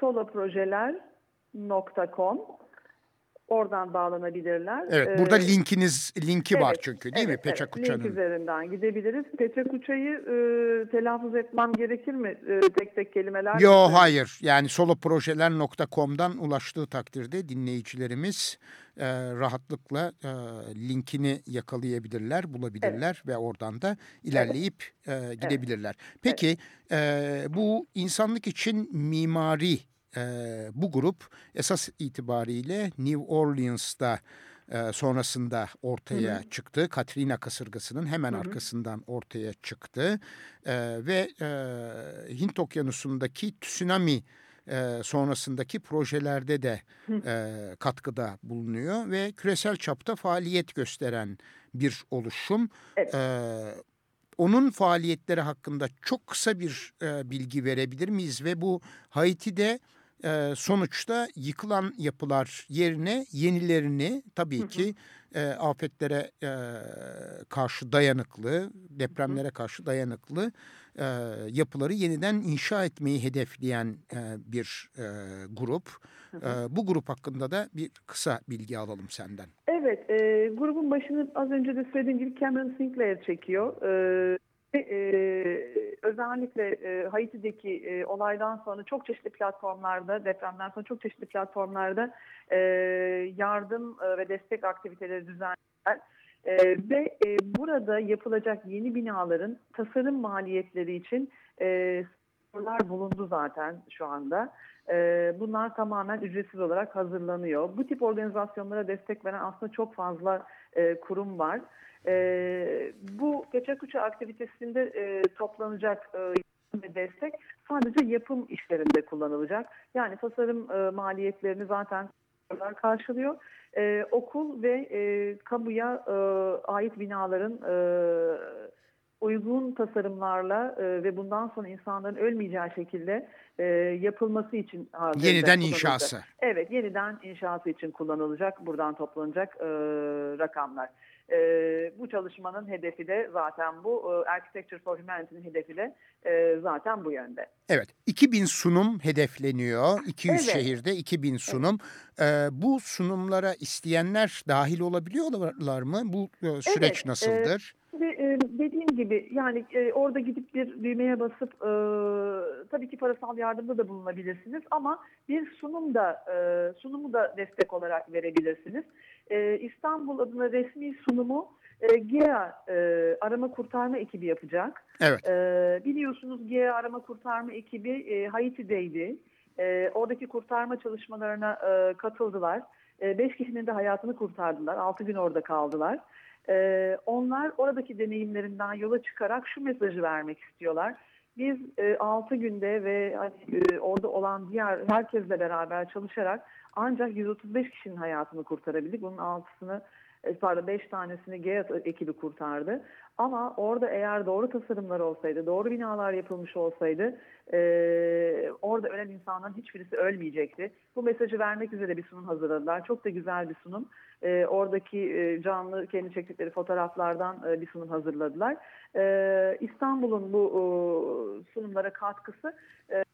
soloprojeler.com Oradan bağlanabilirler. Evet, burada ee, linkiniz linki evet, var çünkü değil evet, mi Peça evet, Link üzerinden gidebiliriz. Peça Kuça'yı e, telaffuz etmem gerekir mi e, tek tek kelimeler? Yok hayır. Yani soloprojeler.com'dan ulaştığı takdirde dinleyicilerimiz e, rahatlıkla e, linkini yakalayabilirler, bulabilirler evet. ve oradan da ilerleyip evet. e, gidebilirler. Peki evet. e, bu insanlık için mimari e, bu grup esas itibariyle New Orleans'ta e, sonrasında ortaya hı hı. çıktı. Katrina kasırgasının hemen hı hı. arkasından ortaya çıktı. E, ve e, Hint okyanusundaki tsunami e, sonrasındaki projelerde de e, katkıda bulunuyor ve küresel çapta faaliyet gösteren bir oluşum. Evet. E, onun faaliyetleri hakkında çok kısa bir e, bilgi verebilir miyiz ve bu Haiti'de e, sonuçta yıkılan yapılar yerine yenilerini tabii ki e, afetlere e, karşı dayanıklı, depremlere karşı dayanıklı e, yapıları yeniden inşa etmeyi hedefleyen e, bir e, grup. E, bu grup hakkında da bir kısa bilgi alalım senden. Evet, e, grubun başını az önce de söylediğim gibi Cameron Sinclair çekiyor. E, e, özellikle e, Haiti'deki e, olaydan sonra çok çeşitli platformlarda, depremden sonra çok çeşitli platformlarda e, yardım e, ve destek aktiviteleri düzenler. E, ve e, burada yapılacak yeni binaların tasarım maliyetleri için e, sorular bulundu zaten şu anda. E, bunlar tamamen ücretsiz olarak hazırlanıyor. Bu tip organizasyonlara destek veren aslında çok fazla e, kurum var. E, bu geçek uça aktivitesinde e, toplanacak e, destek sadece yapım işlerinde kullanılacak. Yani tasarım e, maliyetlerini zaten karşılıyor. E, okul ve e, kamuya e, ait binaların e, uygun tasarımlarla e, ve bundan sonra insanların ölmeyeceği şekilde e, yapılması için yeniden inşası. Evet, yeniden inşası için kullanılacak, buradan toplanacak e, rakamlar. E, bu çalışmanın hedefi de zaten bu. E, Architecture for Humanity'nin hedefi de e, zaten bu yönde. Evet. 2000 sunum hedefleniyor. 200 evet. şehirde 2000 sunum. Evet. E, bu sunumlara isteyenler dahil olabiliyorlar mı? Bu e, süreç evet, nasıldır? E, e, dediğim gibi yani e, orada gidip bir düğmeye basıp e, tabii ki parasal yardımda da bulunabilirsiniz ama bir sunum da e, sunumu da destek olarak verebilirsiniz. E, İstanbul adına resmi sunumu e, GEA e, arama kurtarma ekibi yapacak. Evet. E, biliyorsunuz GEA arama kurtarma ekibi e, Haiti'deydi. E, oradaki kurtarma çalışmalarına e, katıldılar. E, beş kişinin de hayatını kurtardılar. Altı gün orada kaldılar. E, onlar oradaki deneyimlerinden yola çıkarak şu mesajı vermek istiyorlar. Biz e, 6 günde ve hani, e, orada olan diğer herkesle beraber çalışarak ancak 135 kişinin hayatını kurtarabildik. Bunun altısını e, pardon 5 tanesini GEAT ekibi kurtardı. Ama orada eğer doğru tasarımlar olsaydı, doğru binalar yapılmış olsaydı e, orada ölen insanların hiçbirisi ölmeyecekti. Bu mesajı vermek üzere bir sunum hazırladılar. Çok da güzel bir sunum. E, oradaki e, canlı kendi çektikleri fotoğraflardan e, bir sunum hazırladılar. E, İstanbul'un bu e, sunumlara katkısı e,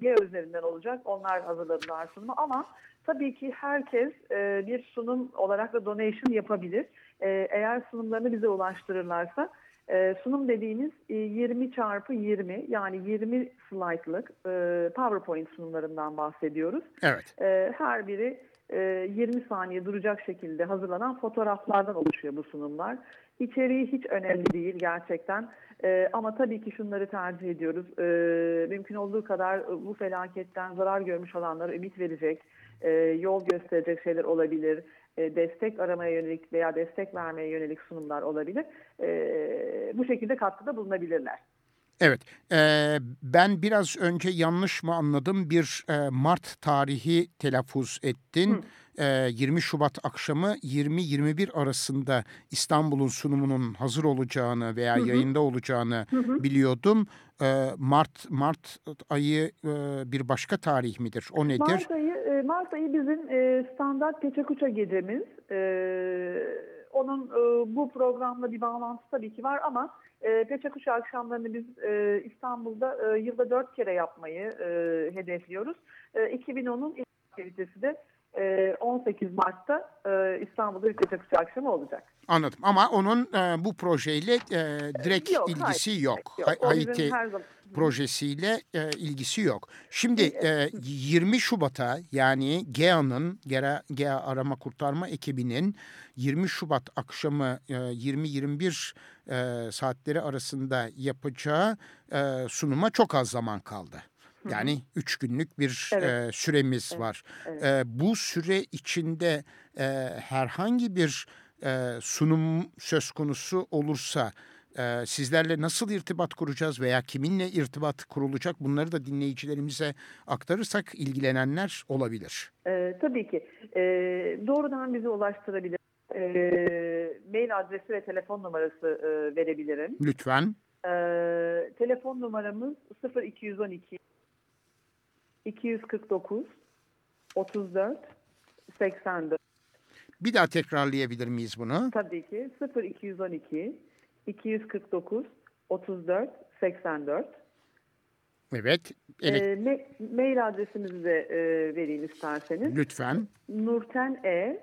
G üzerinden olacak. Onlar hazırladılar sunumu ama tabii ki herkes e, bir sunum olarak da donation yapabilir. E, eğer sunumlarını bize ulaştırırlarsa e, sunum dediğimiz e, 20 çarpı 20 yani 20 slaytlık e, PowerPoint sunumlarından bahsediyoruz. Evet. E, her biri 20 saniye duracak şekilde hazırlanan fotoğraflardan oluşuyor bu sunumlar. İçeriği hiç önemli değil gerçekten. E, ama tabii ki şunları tercih ediyoruz. E, mümkün olduğu kadar bu felaketten zarar görmüş olanlara ümit verecek, e, yol gösterecek şeyler olabilir. E, destek aramaya yönelik veya destek vermeye yönelik sunumlar olabilir. E, bu şekilde katkıda bulunabilirler. Evet, e, ben biraz önce yanlış mı anladım? Bir e, Mart tarihi telaffuz ettin. Hı e, 20 Şubat akşamı 20-21 arasında İstanbul'un sunumunun hazır olacağını veya hı hı. yayında olacağını hı hı. biliyordum. Mart Mart ayı bir başka tarih midir? O nedir? Mart ayı, Mart ayı bizim standart Peçakuça gecemiz. E, onun e, bu programla bir bağlantısı tabii ki var ama e, Peçakuça akşamlarını biz e, İstanbul'da e, yılda dört kere yapmayı e, hedefliyoruz. E, 2010'un ilk aktivitesi de 18 Mart'ta e, İstanbul'da Ülke akşamı olacak. Anladım ama onun e, bu projeyle e, direkt yok, ilgisi hayır, yok. yok. Haiti projesiyle ilgisi yok. Şimdi e, 20 Şubat'a yani GEA'nın GEA, GEA Arama Kurtarma ekibinin 20 Şubat akşamı e, 20-21 e, saatleri arasında yapacağı sunuma çok az zaman kaldı. Yani üç günlük bir Evet. e, süremiz Evet, var. evet. E, bu süre içinde e, herhangi bir e, sunum söz konusu olursa e, sizlerle nasıl irtibat kuracağız veya kiminle irtibat kurulacak bunları da dinleyicilerimize aktarırsak ilgilenenler olabilir. Ee, tabii ki. Ee, doğrudan bize ulaştırabilir. Ee, mail adresi ve telefon numarası e, verebilirim. Lütfen. Ee, telefon numaramız 0212 249 34 84. Bir daha tekrarlayabilir miyiz bunu? Tabii ki 0212 249 34 84. Evet. Ele- Ee, ma- mail adresimizi de e, vereyim isterseniz. Lütfen. Nurten E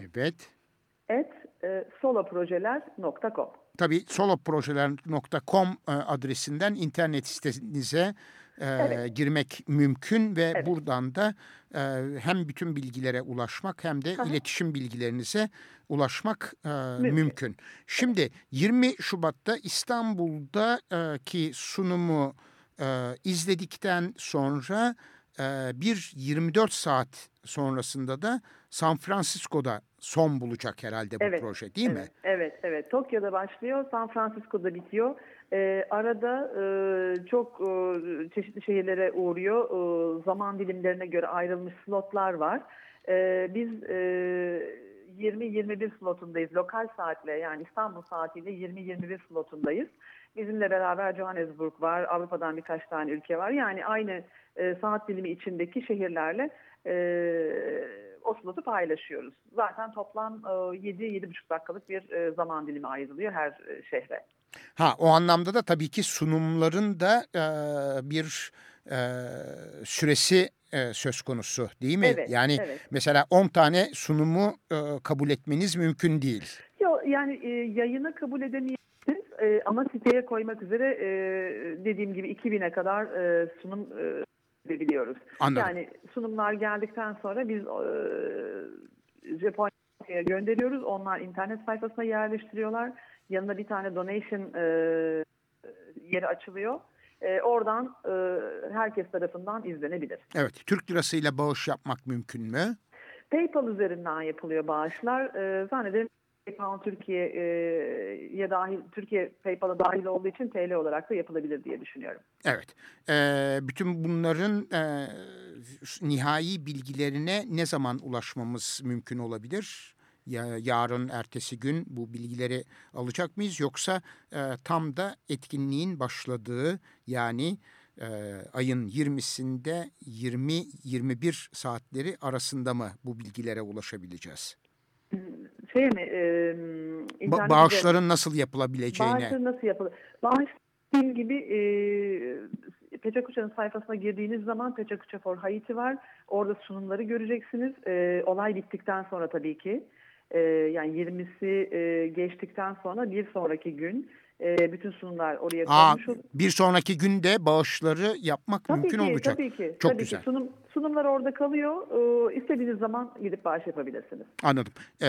Evet. et e, soloprojeler.com. Tabii soloprojeler.com e, adresinden internet sitenize e, Evet. girmek mümkün ve Evet. buradan da e, hem bütün bilgilere ulaşmak hem de Aha. iletişim bilgilerinize ulaşmak e, mümkün. Mümkün. Şimdi 20 Şubat'ta İstanbul'daki sunumu e, izledikten sonra e, bir 24 saat sonrasında da San Francisco'da son bulacak herhalde bu Evet, proje değil mi? evet, Evet, evet. Tokyo'da başlıyor, San Francisco'da bitiyor. Ee, arada e, çok e, çeşitli şehirlere uğruyor. E, zaman dilimlerine göre ayrılmış slotlar var. E, biz e, 20-21 slotundayız. Lokal saatle yani İstanbul saatiyle 20-21 slotundayız. Bizimle beraber Johannesburg var, Avrupa'dan birkaç tane ülke var. Yani aynı e, saat dilimi içindeki şehirlerle e, o slotu paylaşıyoruz. Zaten toplam e, 7-7,5 dakikalık bir e, zaman dilimi ayrılıyor her e, şehre. Ha o anlamda da tabii ki sunumların da e, bir e, süresi e, söz konusu değil mi? Evet, yani evet. mesela 10 tane sunumu e, kabul etmeniz mümkün değil. Yo, yani e, yayına kabul edemeyebilirsiniz e, ama siteye koymak üzere e, dediğim gibi 2000'e kadar e, sunum e, edebiliyoruz. Anladım. Yani sunumlar geldikten sonra biz e, Japonya'ya gönderiyoruz. Onlar internet sayfasına yerleştiriyorlar. Yanına bir tane donation e, yeri açılıyor. E, oradan e, herkes tarafından izlenebilir. Evet Türk lirasıyla bağış yapmak mümkün mü? PayPal üzerinden yapılıyor bağışlar. E, zannederim PayPal Türkiye'ye dahil, Türkiye PayPal'a dahil olduğu için TL olarak da yapılabilir diye düşünüyorum. Evet. E, bütün bunların e, nihai bilgilerine ne zaman ulaşmamız mümkün olabilir? Ya, yarın, ertesi gün bu bilgileri alacak mıyız? Yoksa e, tam da etkinliğin başladığı yani e, ayın 20'sinde 20-21 saatleri arasında mı bu bilgilere ulaşabileceğiz? Şey mi? E, Ba- bağışların nasıl yapılabileceğine. Bağışları nasıl yapılır? Bağış dediğim gibi e, Peçakuça'nın sayfasına girdiğiniz zaman Peçakuça for Haiti var. Orada sunumları göreceksiniz. E, olay bittikten sonra tabii ki. E, yani 20'si e, geçtikten sonra bir sonraki gün e, bütün sunumlar oraya konmuş bir sonraki günde bağışları yapmak Tabii mümkün ki, olacak. tabii ki. Çok tabii güzel. Ki. Sunum, sunumlar orada kalıyor. E, istediğiniz zaman gidip bağış yapabilirsiniz. Anladım. Ee,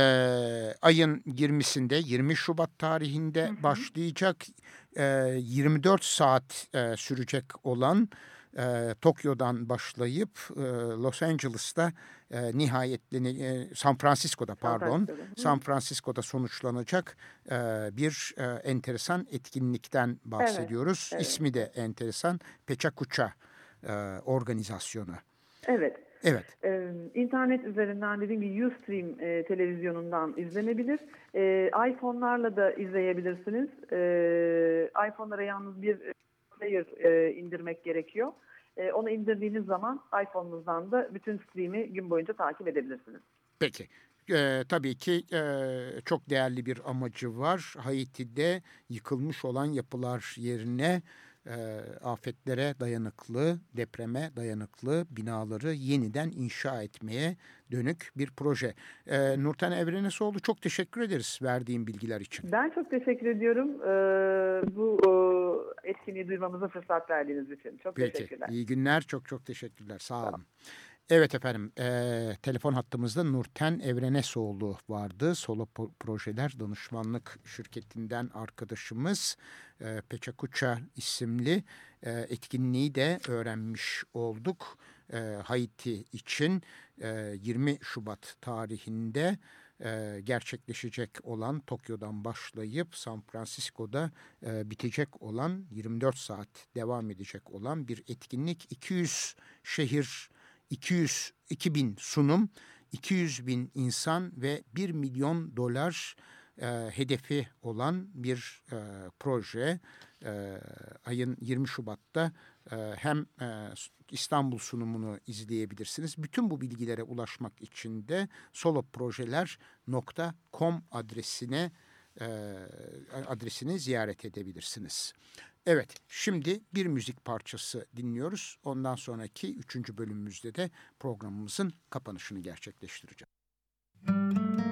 ayın 20'sinde 20 Şubat tarihinde başlayacak e, 24 saat e, sürecek olan e, Tokyo'dan başlayıp e, Los Angeles'ta e, nihayetleni e, San Francisco'da pardon. San Francisco'da sonuçlanacak e, bir e, enteresan etkinlikten bahsediyoruz. evet. İsmi de enteresan Peçakuça e, organizasyonu. Evet. Evet. Ee, internet üzerinden dediğim gibi Ustream e, televizyonundan izlenebilir. E, iPhone'larla da izleyebilirsiniz. E, iPhone'lara yalnız bir player e, indirmek gerekiyor. E, onu indirdiğiniz zaman iPhone'unuzdan da bütün stream'i gün boyunca takip edebilirsiniz. Peki. Ee, tabii ki e, çok değerli bir amacı var. Haiti'de yıkılmış olan yapılar yerine e, afetlere dayanıklı, depreme dayanıklı binaları yeniden inşa etmeye dönük bir proje. E, Nurten Evrenesoğlu çok teşekkür ederiz verdiğin bilgiler için. Ben çok teşekkür ediyorum e, bu e, etkinliği duymamıza fırsat verdiğiniz için. Çok Peki. teşekkürler. İyi günler. Çok çok teşekkürler. Sağ olun. Evet efendim, e, telefon hattımızda Nurten Evrenesoğlu vardı. Solo Projeler Danışmanlık Şirketi'nden arkadaşımız e, Peçakuça isimli e, etkinliği de öğrenmiş olduk. E, Haiti için e, 20 Şubat tarihinde e, gerçekleşecek olan Tokyo'dan başlayıp San Francisco'da e, bitecek olan 24 saat devam edecek olan bir etkinlik 200 şehir 200 2000 sunum 200 bin insan ve 1 milyon dolar e, hedefi olan bir e, proje e, ayın 20 Şubat'ta e, hem e, İstanbul sunumunu izleyebilirsiniz. Bütün bu bilgilere ulaşmak için de soloprojeler.com adresine e, adresini ziyaret edebilirsiniz. Evet şimdi bir müzik parçası dinliyoruz. Ondan sonraki üçüncü bölümümüzde de programımızın kapanışını gerçekleştireceğim. It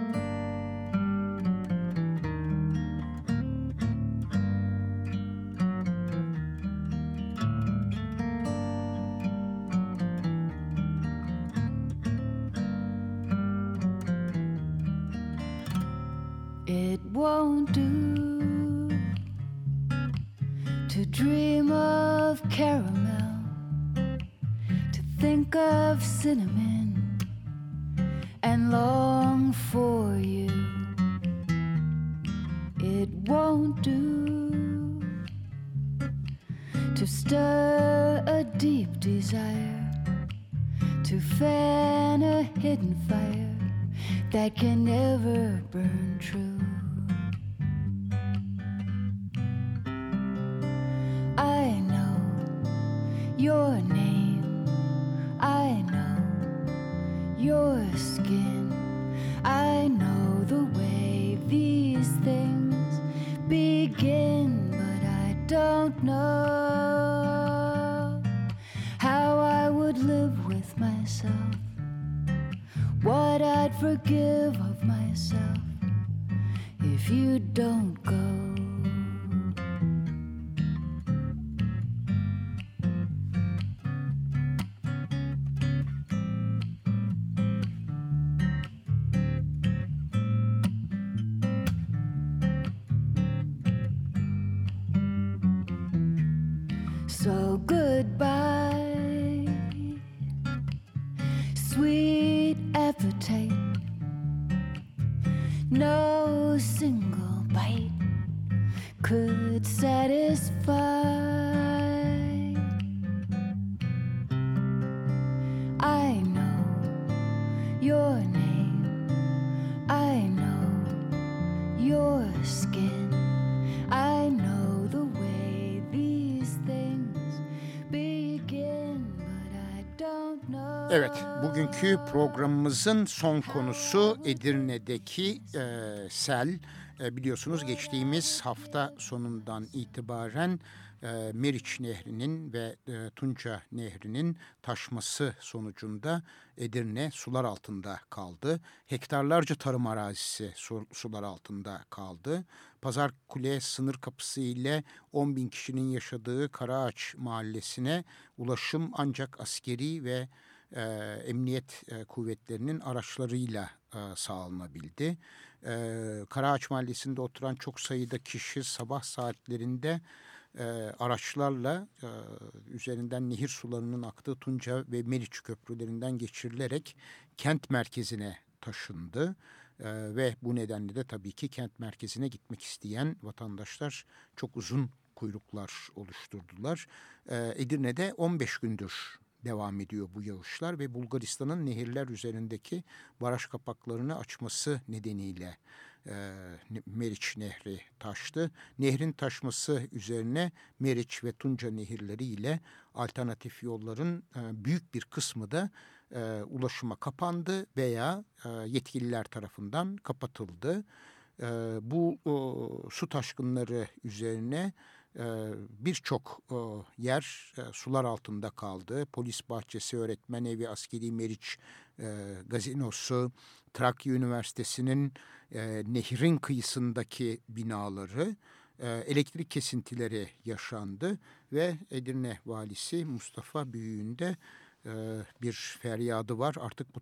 of cinnamon and long for you. It won't do to stir a deep desire, to fan a hidden fire that can never burn true. I know your name, skin, I know the way programımızın son konusu Edirne'deki e, sel. E, biliyorsunuz geçtiğimiz hafta sonundan itibaren e, Meriç Nehri'nin ve e, Tunca Nehri'nin taşması sonucunda Edirne sular altında kaldı. Hektarlarca tarım arazisi su, sular altında kaldı. Pazar Kule sınır kapısı ile 10 bin kişinin yaşadığı Karaağaç mahallesine ulaşım ancak askeri ve e, emniyet e, kuvvetlerinin araçlarıyla e, sağlanabildi. E, Karaağaç Mahallesi'nde oturan çok sayıda kişi sabah saatlerinde e, araçlarla e, üzerinden nehir sularının aktığı Tunca ve Meriç köprülerinden geçirilerek kent merkezine taşındı. E, ve bu nedenle de tabii ki kent merkezine gitmek isteyen vatandaşlar çok uzun kuyruklar oluşturdular. E, Edirne'de 15 gündür devam ediyor bu yağışlar ve Bulgaristan'ın nehirler üzerindeki baraj kapaklarını açması nedeniyle e, Meriç Nehri taştı. Nehrin taşması üzerine Meriç ve Tunca nehirleri ile alternatif yolların e, büyük bir kısmı da e, ulaşıma kapandı veya e, yetkililer tarafından kapatıldı. E, bu o, su taşkınları üzerine birçok yer e, sular altında kaldı. Polis bahçesi, öğretmen evi, askeri meriç e, gazinosu, Trakya Üniversitesi'nin e, nehrin kıyısındaki binaları, elektrik kesintileri yaşandı ve Edirne valisi Mustafa Büyüğü'nde bir feryadı var. Artık bu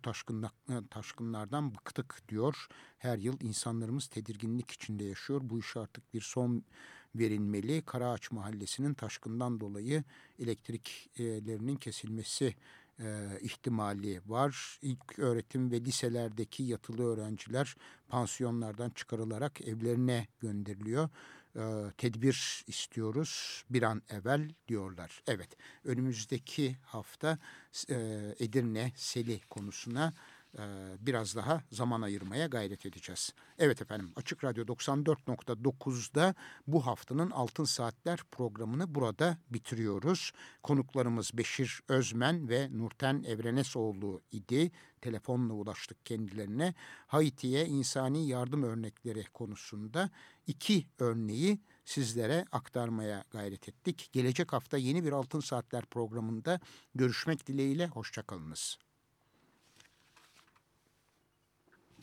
taşkınlardan bıktık diyor. Her yıl insanlarımız tedirginlik içinde yaşıyor. Bu iş artık bir son verilmeli. Karaağaç Mahallesi'nin taşkından dolayı elektriklerinin kesilmesi e, ihtimali var. İlk öğretim ve liselerdeki yatılı öğrenciler pansiyonlardan çıkarılarak evlerine gönderiliyor. E, tedbir istiyoruz bir an evvel diyorlar. Evet önümüzdeki hafta e, Edirne Seli konusuna biraz daha zaman ayırmaya gayret edeceğiz. Evet efendim Açık Radyo 94.9'da bu haftanın Altın Saatler programını burada bitiriyoruz. Konuklarımız Beşir Özmen ve Nurten Evrenesoğlu idi. Telefonla ulaştık kendilerine. Haiti'ye insani yardım örnekleri konusunda iki örneği sizlere aktarmaya gayret ettik. Gelecek hafta yeni bir Altın Saatler programında görüşmek dileğiyle. Hoşçakalınız.